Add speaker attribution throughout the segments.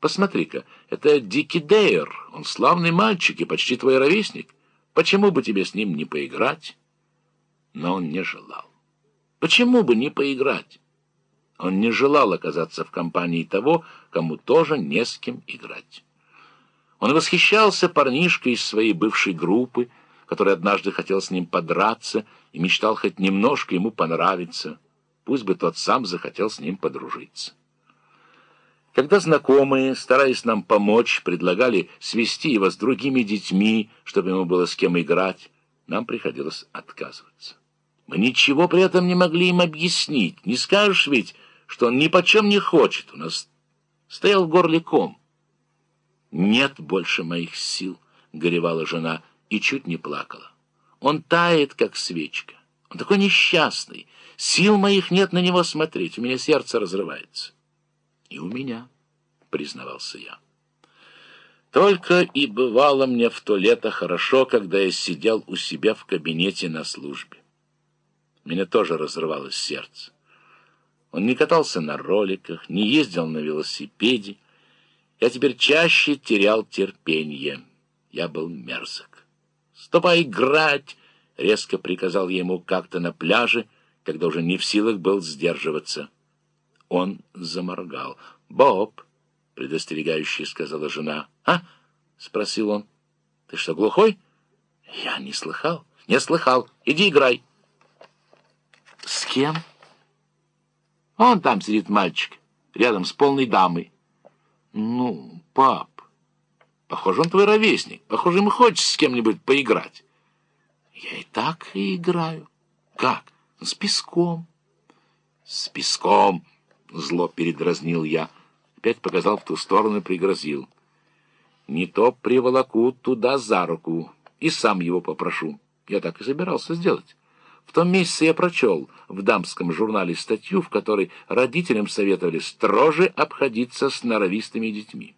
Speaker 1: Посмотри-ка, это Дики Дейр, он славный мальчик и почти твой ровесник. Почему бы тебе с ним не поиграть?» Но он не желал. Почему бы не поиграть? Он не желал оказаться в компании того, кому тоже не с кем играть. Он восхищался парнишкой из своей бывшей группы, который однажды хотел с ним подраться и мечтал хоть немножко ему понравиться. Пусть бы тот сам захотел с ним подружиться. Когда знакомые, стараясь нам помочь, предлагали свести его с другими детьми, чтобы ему было с кем играть, нам приходилось отказываться. Мы ничего при этом не могли им объяснить. Не скажешь ведь, что он ни почем не хочет. У нас стоял в горле ком. «Нет больше моих сил», — горевала жена и чуть не плакала. «Он тает, как свечка. Он такой несчастный. Сил моих нет на него смотреть. У меня сердце разрывается». «И у меня», — признавался я. Только и бывало мне в то лето хорошо, когда я сидел у себя в кабинете на службе. Меня тоже разрывалось сердце. Он не катался на роликах, не ездил на велосипеде. Я теперь чаще терял терпение. Я был мерзок. «Ступай играть!» — резко приказал ему как-то на пляже, когда уже не в силах был сдерживаться. Он заморгал. «Боб!» — предостерегающе сказала жена. «А?» — спросил он. «Ты что, глухой?» «Я не слыхал». «Не слыхал. Иди играй». «С кем?» «Он там сидит мальчик, рядом с полной дамой». «Ну, пап, похоже, он твой ровесник. Похоже, ему хочется с кем-нибудь поиграть». «Я и так и играю». «Как? С песком». «С песком!» — зло передразнил я. Опять показал в ту сторону и пригрозил. «Не то приволоку туда за руку и сам его попрошу». Я так и собирался сделать. В том месяце я прочел в дамском журнале статью, в которой родителям советовали строже обходиться с норовистыми детьми.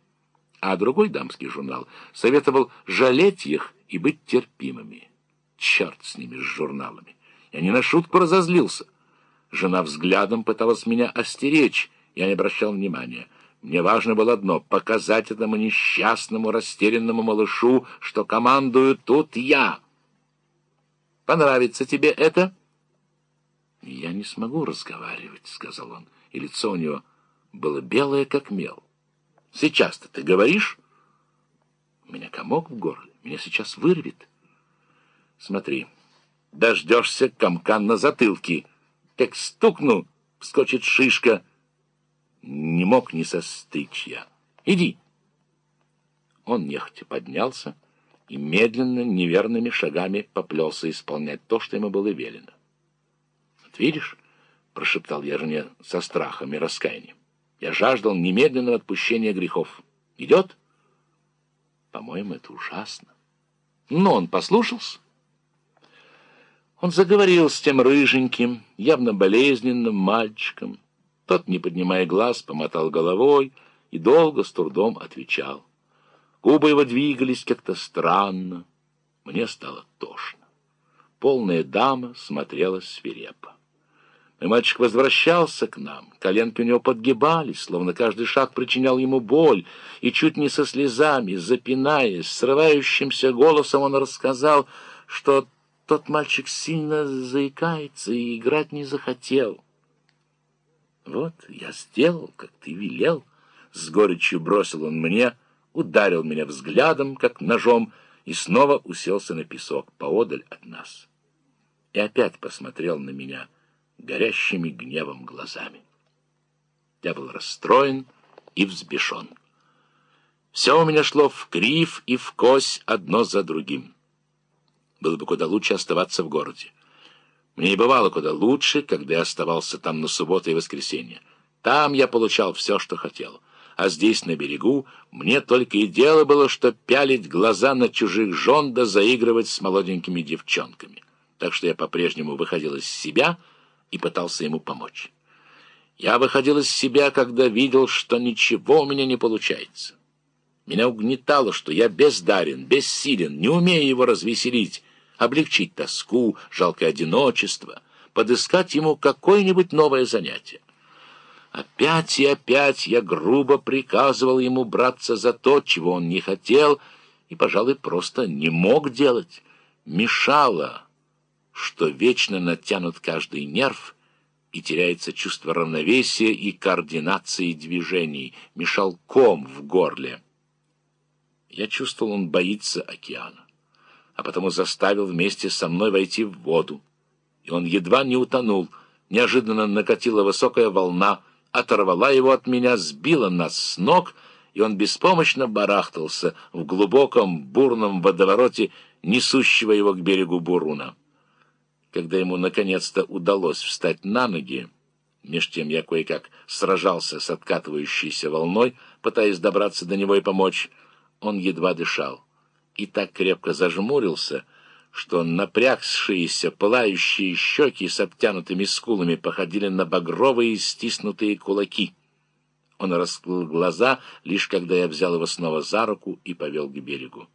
Speaker 1: А другой дамский журнал советовал жалеть их и быть терпимыми. Черт с ними, с журналами. Я не на шутку разозлился. Жена взглядом пыталась меня остеречь, я не обращал внимания. Мне важно было одно — показать этому несчастному, растерянному малышу, что командую тут я — Понравится тебе это?» «Я не смогу разговаривать», — сказал он, и лицо у него было белое, как мел. «Сейчас-то ты говоришь?» «У меня комок в горле, меня сейчас вырвет». «Смотри, дождешься комка на затылке. Как стукну, вскочит шишка. Не мог не состричь я. Иди». Он нехотя поднялся, и медленно, неверными шагами поплелся исполнять то, что ему было велено. «Вот видишь?» — прошептал я жене со страхом и раскаянием. «Я жаждал немедленного отпущения грехов. Идет?» «По-моему, это ужасно». Но он послушался. Он заговорил с тем рыженьким, явно болезненным мальчиком. Тот, не поднимая глаз, помотал головой и долго с трудом отвечал. Губы его двигались как-то странно. Мне стало тошно. Полная дама смотрела свирепо. И мальчик возвращался к нам. Коленки у него подгибались, словно каждый шаг причинял ему боль. И чуть не со слезами, запинаясь, срывающимся голосом он рассказал, что тот мальчик сильно заикается и играть не захотел. «Вот я сделал, как ты велел», — с горечью бросил он мне, — ударил меня взглядом, как ножом, и снова уселся на песок поодаль от нас. И опять посмотрел на меня горящими гневом глазами. Я был расстроен и взбешен. Все у меня шло в крив и в кось одно за другим. Было бы куда лучше оставаться в городе. Мне не бывало куда лучше, когда я оставался там на субботу и воскресенье. Там я получал все, что хотел — а здесь, на берегу, мне только и дело было, что пялить глаза на чужих жен да заигрывать с молоденькими девчонками. Так что я по-прежнему выходил из себя и пытался ему помочь. Я выходил из себя, когда видел, что ничего у меня не получается. Меня угнетало, что я бездарен, бессилен, не умею его развеселить, облегчить тоску, жалкое одиночество, подыскать ему какое-нибудь новое занятие. Опять и опять я грубо приказывал ему браться за то, чего он не хотел, и, пожалуй, просто не мог делать. Мешало, что вечно натянут каждый нерв, и теряется чувство равновесия и координации движений. Мешал ком в горле. Я чувствовал, он боится океана, а потому заставил вместе со мной войти в воду. И он едва не утонул. Неожиданно накатила высокая волна — оторвала его от меня, сбила нас с ног, и он беспомощно барахтался в глубоком бурном водовороте, несущего его к берегу Буруна. Когда ему наконец-то удалось встать на ноги, меж тем я кое-как сражался с откатывающейся волной, пытаясь добраться до него и помочь, он едва дышал и так крепко зажмурился, что напрягшиеся пылающие щеки с обтянутыми скулами походили на багровые стиснутые кулаки. Он раскрыл глаза, лишь когда я взял его снова за руку и повел к берегу.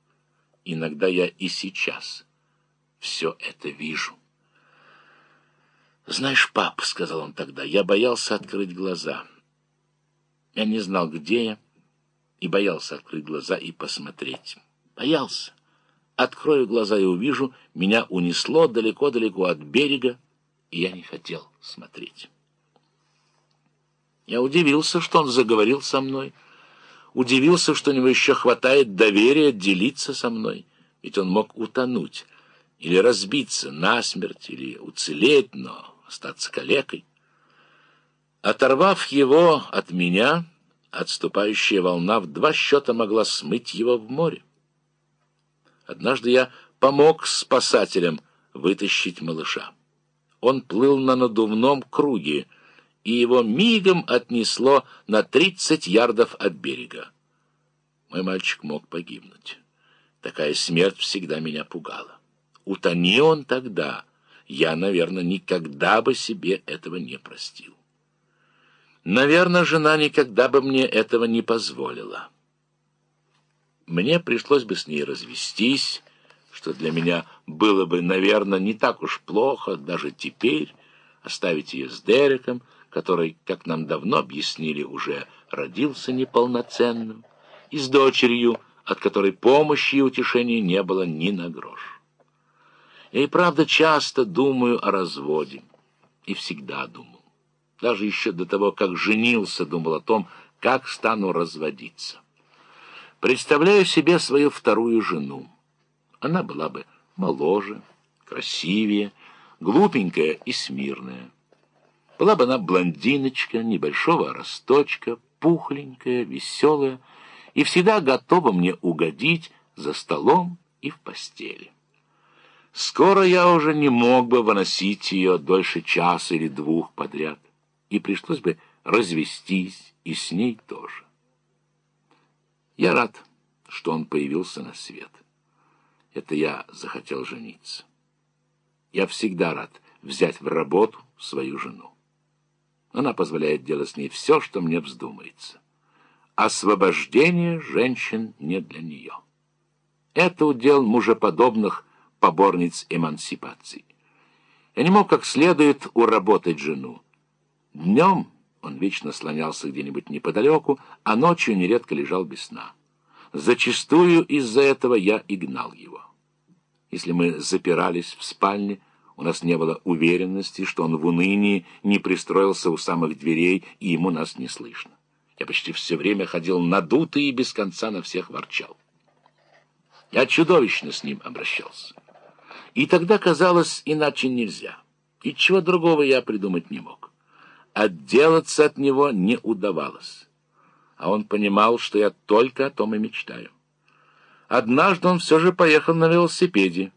Speaker 1: Иногда я и сейчас все это вижу. «Знаешь, пап, — сказал он тогда, — я боялся открыть глаза. Я не знал, где я, и боялся открыть глаза и посмотреть. Боялся. Открою глаза и увижу, меня унесло далеко-далеко от берега, и я не хотел смотреть. Я удивился, что он заговорил со мной, удивился, что у него еще хватает доверия делиться со мной, ведь он мог утонуть или разбиться насмерть, или уцелеть, но остаться калекой. Оторвав его от меня, отступающая волна в два счета могла смыть его в море. Однажды я помог спасателям вытащить малыша. Он плыл на надувном круге, и его мигом отнесло на тридцать ярдов от берега. Мой мальчик мог погибнуть. Такая смерть всегда меня пугала. Утони он тогда, я, наверное, никогда бы себе этого не простил. Наверное, жена никогда бы мне этого не позволила. Мне пришлось бы с ней развестись, что для меня было бы, наверное, не так уж плохо даже теперь оставить ее с Дереком, который, как нам давно объяснили, уже родился неполноценным, и с дочерью, от которой помощи и утешения не было ни на грош. Я и правда часто думаю о разводе, и всегда думал. Даже еще до того, как женился, думал о том, как стану разводиться. Представляю себе свою вторую жену. Она была бы моложе, красивее, глупенькая и смирная. Была бы она блондиночка, небольшого росточка, пухленькая, веселая и всегда готова мне угодить за столом и в постели. Скоро я уже не мог бы выносить ее дольше часа или двух подряд, и пришлось бы развестись и с ней тоже. Я рад, что он появился на свет. Это я захотел жениться. Я всегда рад взять в работу свою жену. Она позволяет делать с ней все, что мне вздумается. Освобождение женщин не для нее. Это удел мужеподобных поборниц эмансипации. Я не мог как следует уработать жену. Днем он вечно слонялся где-нибудь неподалеку, а ночью нередко лежал без сна. Зачастую из-за этого я и гнал его. Если мы запирались в спальне, у нас не было уверенности, что он в унынии не пристроился у самых дверей, и ему нас не слышно. Я почти все время ходил надутый и без конца на всех ворчал. Я чудовищно с ним обращался. И тогда казалось, иначе нельзя. И чего другого я придумать не мог отделаться от него не удавалось. А он понимал, что я только о том и мечтаю. Однажды он все же поехал на велосипеде,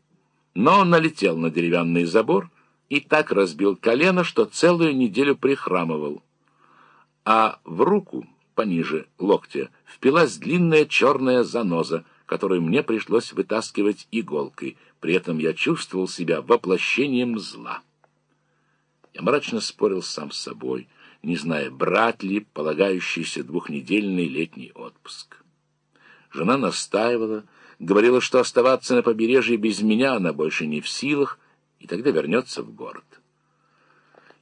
Speaker 1: но он налетел на деревянный забор и так разбил колено, что целую неделю прихрамывал. А в руку, пониже локтя, впилась длинная черная заноза, которую мне пришлось вытаскивать иголкой. При этом я чувствовал себя воплощением зла. Мрачно спорил сам с собой, не зная, брать ли полагающийся двухнедельный летний отпуск. Жена настаивала, говорила, что оставаться на побережье без меня она больше не в силах, и тогда вернется в город.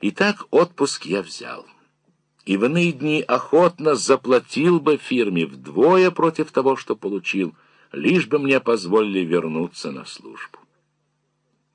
Speaker 1: Итак, отпуск я взял. и в иные дни охотно заплатил бы фирме вдвое против того, что получил, лишь бы мне позволили вернуться на службу.